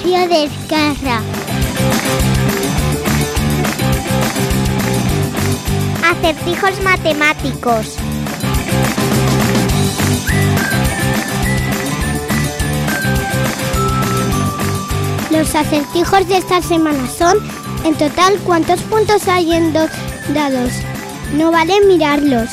de Escarra. Acertijos matemáticos. Los acertijos de esta semana son, en total, ¿cuántos puntos hay en dos dados? No vale mirarlos.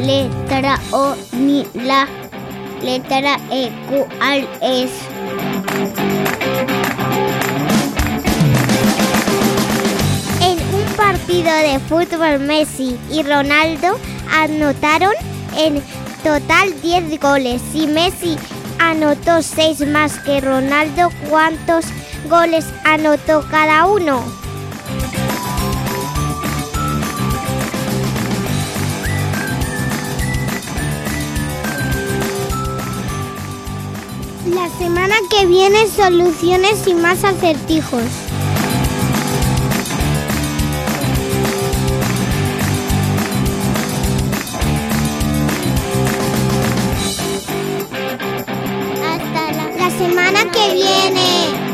Letra O ni la letra E. ¿Cuál es? En un partido de fútbol Messi y Ronaldo anotaron en total 10 goles. Si Messi anotó 6 más que Ronaldo, ¿cuántos goles anotó cada uno? semana que viene soluciones y más acertijos. Hasta la, la semana que viene.